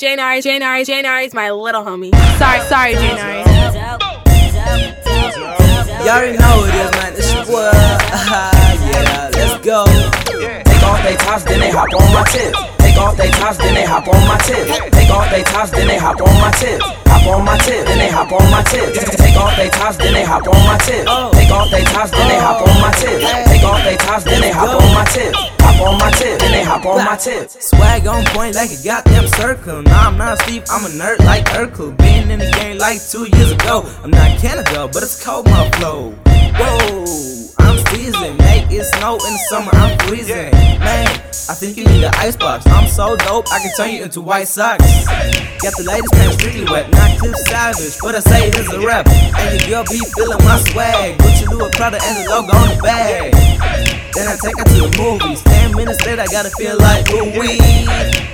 Janari, Janari, Janari is my little homie. Sorry, sorry, Janari. Y'all already know who it is, man. It's your boy. Uh-huh, yeah, let's go. Take off they tops, then they hop on my tip. Take off they tops, then they hop on my tip. Take off they tops, then they hop on my tip. Hop on my tip, then they hop on my tip. Take off they tops, then they hop on my tip. Take off they tops, then they hop on my tip. Take off they tops, then they hop on my tip. On my tip, then they hop on my tip. Swag on point like a goddamn circle. Nah, I'm not Steve, I'm a nerd like Urkel. Been in the game like two years ago. I'm not Canada, but it's cold my flow. Whoa. I'm seasoned, make it snow in the summer, I'm freezing. Man, I think you need an icebox. I'm so dope, I can turn you into white socks. Got the latest man strictly wet, not Cliff Savage, but I say it is a rap. And your girl be feeling my swag. Gucci Louis Prada and the logo on the bag. Then I take her to the movies. Ten minutes later, I gotta feel like ooh wee.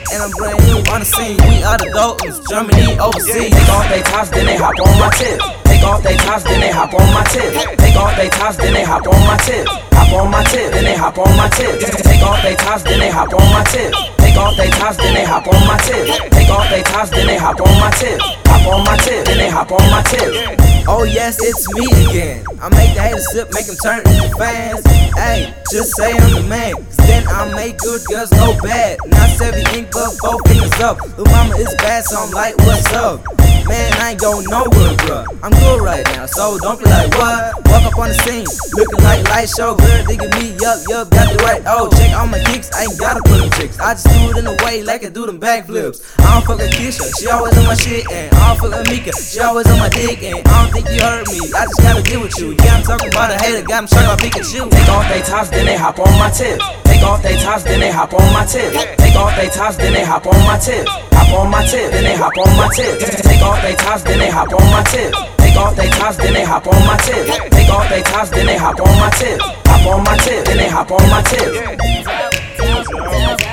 And I'm brand new on the scene. We are the Daltons, Germany overseas. Take off they tops, then they hop on my tip. Take off they tops, then they hop on my tip. Take off they tops, then they hop on my tip. Hop on my tip, then they hop on my tip. Take off they tops, then they hop on my tip. Take off they tops, then they hop on my tip. Take off they tops, then they hop on my tip. Hop on my tip, then they hop on my tip. Oh yes, it's me again. I make the haters sip, make them turn into fans. Hey, just say I'm the man. Then I make good girls go bad. Not seven ink, but four fingers up. The mama is bad, so I'm like, what's up? Man, I ain't going nowhere, bruh. I'm good right now, so don't be like, what? Walk up on the scene, looking like light show. Girl, digging me, yup, yup, got the right. Oh, check all my kicks, I ain't gotta put them tricks. I just do it in a way like I do them backflips. I don't fuck with Keisha, she always on my shit, and I don't fuck with Mika, she always on my dick, and I don't think you heard me. I just gotta deal with you. Yeah, I'm talking about a hater, got him shot by Pikachu. Take off they tops, then they hop on my tip. Take off they tops, then they hop on my tip. Take off they tops, then they hop on my tip. Hop on my tip, then they hop on my tip. Take off they tops, then they hop on my tip. Take off they tops, then they hop on my tip. Take off they tops, then they hop on my tip. Hop on my tip, then they hop on my tip.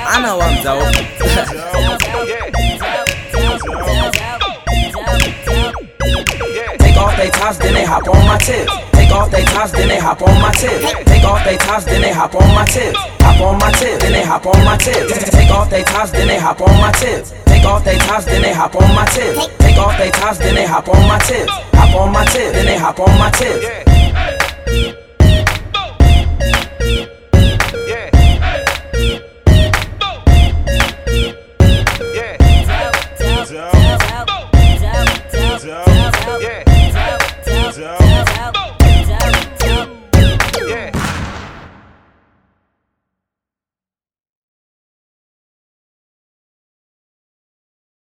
I know I'm dope. Take off they tops, then they hop on my tip. Off they tops, then they hop on my tip. Take off they tops, then they hop on my tip. Hop on my tip, then they hop on my tip. Take off they tops, then they hop on my tip. Take off they tops, then they hop on my tip. Take off they tops, then they hop on my tip. Hop on my tip, then they hop on my tip.